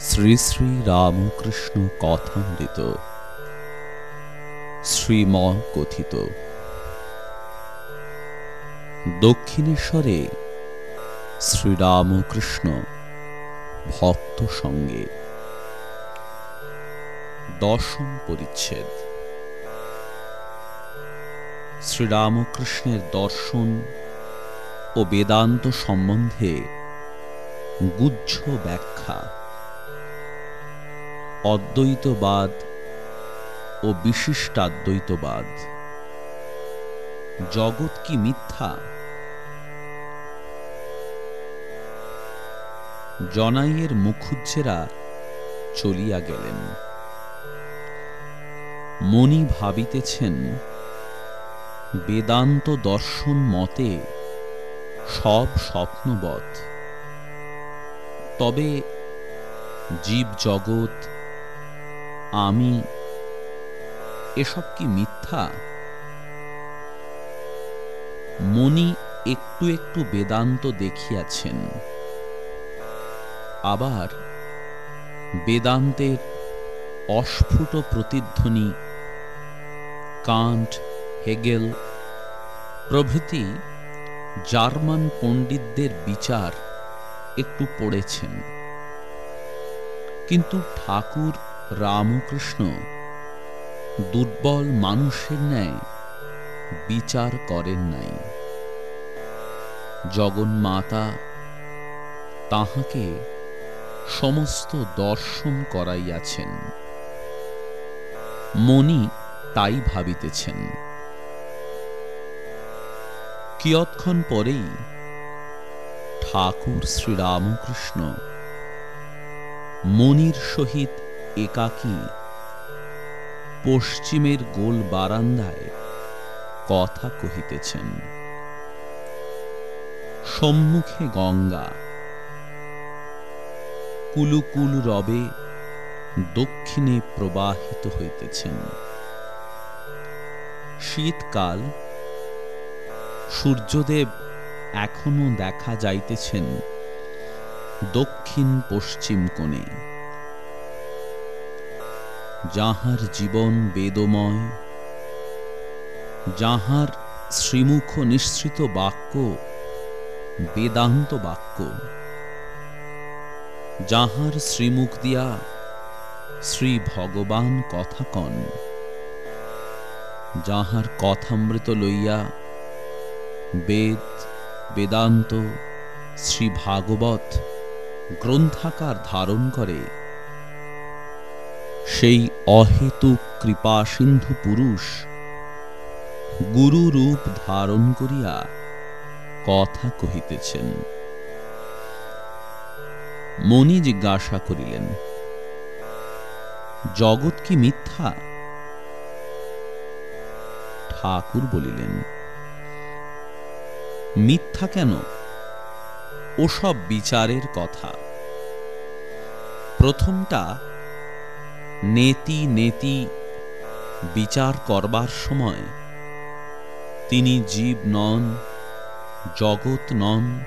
শ্রী শ্রী রামকৃষ্ণ কথামৃত। শ্রীম কথিত। দক্ষিণেশ্বরে শ্রীরামকৃষ্ণ ভক্ত সঙ্গে দশম পরিচ্ছেদ। শ্রীরামকৃষ্ণের দর্শন ও বেদান্ত সম্বন্ধে গুচ্ছ ব্যাখ্যা। অদ্বৈতবাদ ও বিশিষ্টাদ্বৈতবাদ। জগৎ কি মিথ্যা? জনাইয়ের মুখুজ্জেরা চলিয়া গেলেন। মনি ভাবিতেছেন, বেদান্ত দর্শন মতে সব স্বপ্নবৎ তবে জীব জগৎ আমি এসব কি মিথ্যা? মনি একটু একটু বেদান্ত দেখিয়াছেন। আবার বেদান্তের অস্ফুট প্রতিধ্বনি, কান্ট, হেগেল প্রভৃতি জার্মান পণ্ডিতদের বিচার একটু পড়েছেন। কিন্তু ঠাকুর রামকৃষ্ণ, দুর্বল মানুষের ন্যায় বিচার করেন নাই। জগন্মাতা তাহাকে সমস্ত দর্শন করাইয়াছেন। মনি তাই ভাবিতেছেন। কিয়ৎক্ষণ পরেই ঠাকুর শ্রীরামকৃষ্ণ মনির সহিত একাকী। পশ্চিমের গোল বারান্দায় কথা কহিতেছেন, সম্মুখে গঙ্গা। কুলুকুল রবে দক্ষিণে প্রবাহিত হইতেছেন। শীতকাল, সূর্যদেব এখনও দেখা যাইতেছেন দক্ষিণ পশ্চিম কোণে। যাহার জীবন বেদময়, যাহার শ্রীমুখ নিঃসৃত বাক্য বেদান্ত বাক্য, যাহার শ্রীমুখ দিয়া শ্রী ভগবান কথা কন, যাহার কথামৃত লইয়া বেদ, বেদান্ত শ্রী ভাগবত গ্রন্থাকার ধারণ করে। সেই অহেতুক কৃপা সিন্ধু পুরুষ গুরু রূপ ধারণ করিয়া কথা কহিতেছেন। মনি জিজ্ঞাসা করিলেন, জগৎ কি মিথ্যা? ঠাকুর বলিলেন, মিথ্যা কেন? ওসব বিচারের কথা। প্রথমটা নেতি নেতি বিচার করবার সময়। তিনি জীব নন, জগৎ নন,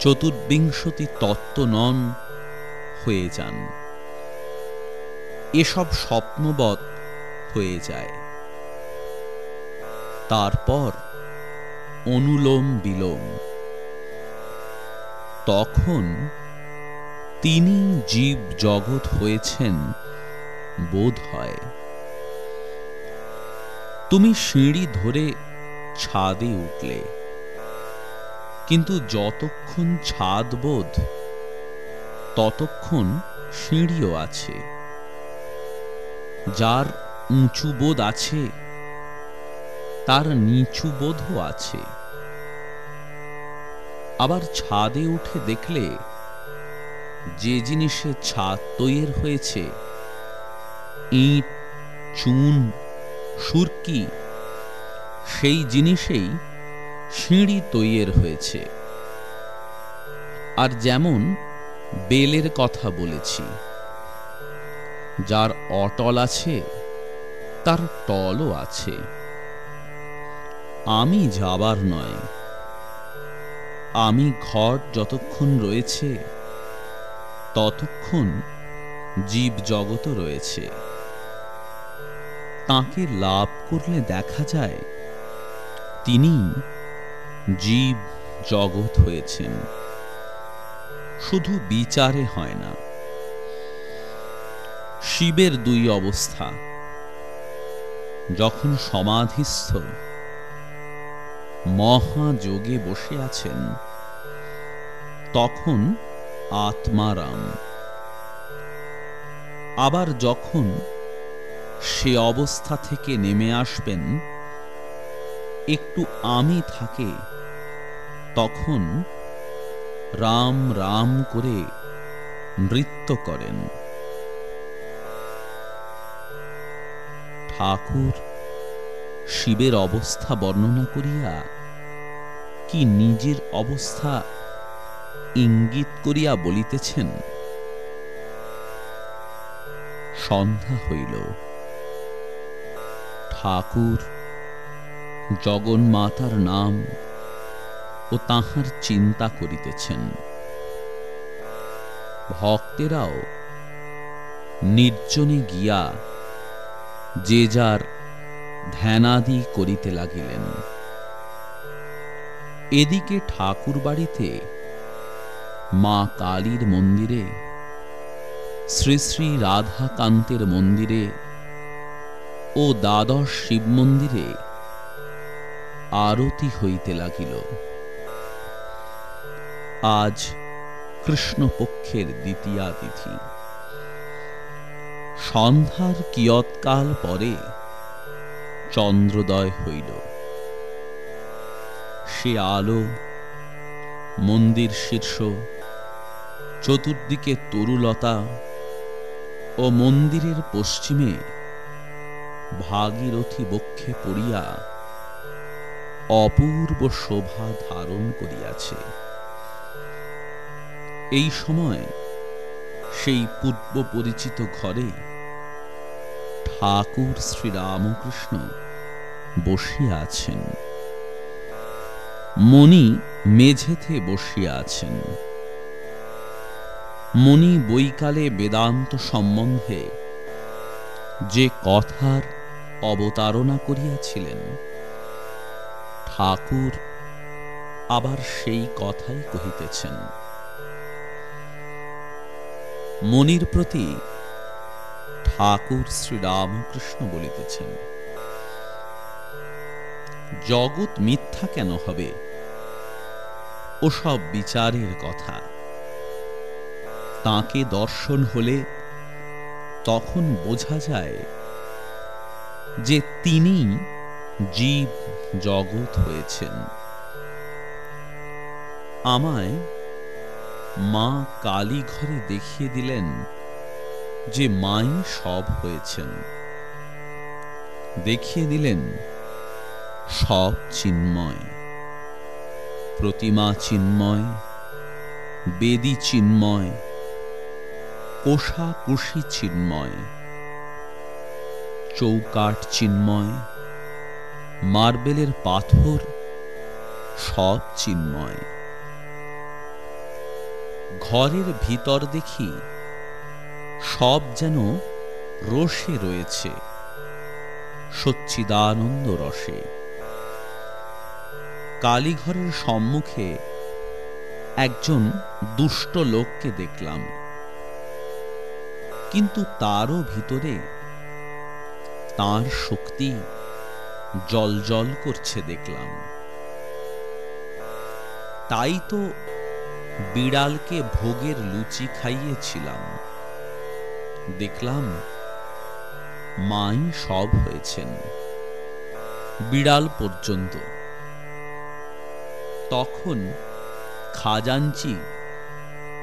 চতুর্বিংশতি তত্ত্ব নন হয়ে যান। এসব স্বপ্নবৎ হয়ে যায়। তারপর অনুলোম বিলোম। তখন তিনি জীব জগৎ হয়েছেন বোধ হয়। তুমি সিঁড়ি ধরে ছাদে উঠলে। কিন্তু যতক্ষণ ছাদ বোধ, ততক্ষণ সিঁড়িও আছে। যার উঁচু বোধ আছে, তার নিচু বোধও আছে। আবার ছাদে উঠে দেখলে যে জিনিসে ছাদ তৈরি হয়েছে ইট, চুন, সুরকি, সেই জিনিসেই সিঁড়ি তৈয়ের হয়েছে। আর যেমন বেলের কথা বলেছি, যার অটল আছে, তার টলও আছে। আমি যাবার নয়, আমি ঘর যতক্ষণ রয়েছে, ততক্ষণ জীব জগত রয়েছে। তাকে লাভ করলে দেখা যায়, তিনি জীব জগৎ হয়েছেন। শুধু বিচারে হয় না, শিবের দুই অবস্থা, যখন সমাধিস্থ, মহাযোগে বসে আছেন, তখন আত্মারাম। আবার যখন সে অবস্থা থেকে নেমে আসবেন। একটু আমি থাকে, তখন রাম রাম করে নৃত্য করেন। ঠাকুর শিবের অবস্থা বর্ণনা করিয়া কি নিজের অবস্থা ইঙ্গিত করিয়া বলিতেছেন? সন্ধ্যা হইল। ঠাকুর জগন্মাতার নাম ও তাহার চিন্তা করিতেছেন। ভক্তেরাও নির্জনে গিয়া যে যার ধ্যানাদি করিতে লাগিলেন। এদিকে ঠাকুর বাড়িতে মা কালীর মন্দিরে, শ্রী শ্রী রাধাকান্তের মন্দিরে ও দ্বাদশ শিব মন্দিরে আরতি হইতে লাগিল। আজ কৃষ্ণপক্ষের দ্বিতীয়া তিথি। সন্ধ্যার কিয়ৎকাল পরে চন্দ্রোদয় হইল। সে আলো, মন্দির শীর্ষ, চতুর্দিকে তরুলতা ও মন্দিরের পশ্চিমে ভাগীরথী বক্ষে পড়িয়া অপূর্ব শোভা ধারণ করিয়াছে। এই সময় সেই পূর্ব পরিচিত ঘরে ঠাকুর শ্রীরামকৃষ্ণ বসিয়া আছেন। মণি মেঝেতে বসিয়া আছেন। মণি বৈকালে বেদান্ত সম্বন্ধে যে কথার অবতারণা করিয়াছিলেন। ঠাকুর আবার সেই কথাই কহিতেছেন। মনির প্রতি ঠাকুর শ্রীরামকৃষ্ণ বলিতেছেন, জগৎ মিথ্যা কেন হবে? ওসব বিচারের কথা। তাকে দর্শন হলে তখন বোঝা যায় যে তিনি জীব জগৎ হয়েছেন। আমায় মা কালী ঘরে দেখিয়ে দিলেন যে মাই সব হয়েছেন। দেখিয়ে দিলেন সব চিন্ময়, প্রতিমা চিন্ময়, বেদি চিন্ময় কোষা কুশি চিন্ময়। চৌকাট চিন্ময়, মার্বেলের পাথর সব চিন্ময়। ঘরের ভিতর দেখি সব যেন রসে রয়েছে, সচ্চিদানন্দ রসে। কালীঘরের সম্মুখে একজন দুষ্ট লোককে দেখলাম, কিন্তু তারও ভিতরে তার শক্তি জল জল করছে দেখলাম। তাই তো বিড়ালকে ভোগের লুচি খাইয়েছিলাম। দেখলাম মাই সব হয়েছেন। বিড়াল পর্যন্ত। তখন খাজাঞ্চি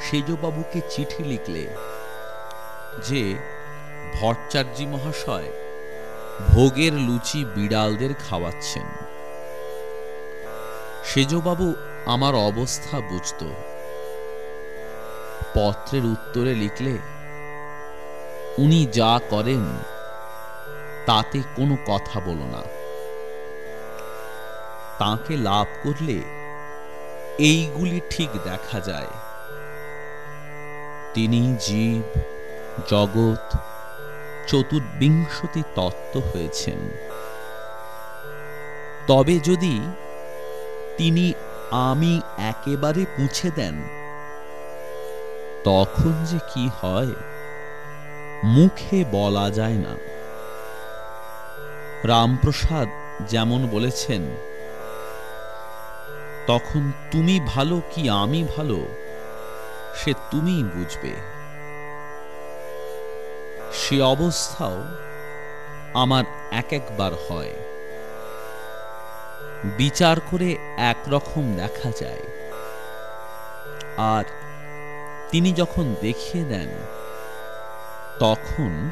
সেজবাবুকে চিঠি লিখলে যে ভট্টাচার্যি মহাশয় ভোগের লুচি বিড়ালদের খাওয়াচ্ছেন। সেজবাবু আমার অবস্থা বুঝত। পত্রের উত্তরে লিখলে, উনি যা করেন, তাতে কোনো কথা বলো না। তাকে লাভ করলে এইগুলি ঠিক দেখা যায়। তিনি জীব, জগৎ চতুর্বিংশতি তত্ত্ব হয়েছেন। তবে যদি তিনি আমি একেবারে পুছে দেন, তখন যে কি হয়, মুখে বলা যায় না। রামপ্রসাদ যেমন বলেছেন, তখন তুমি ভালো কি আমি ভালো, সে তুমিই বুঝবে। সে অবস্থাও আমার এক একবার হয়। বিচার করে একরকম দেখা যায়। আর তিনি যখন দেখিয়ে দেন, তখন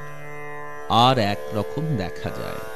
আর এক রকম দেখা যায়।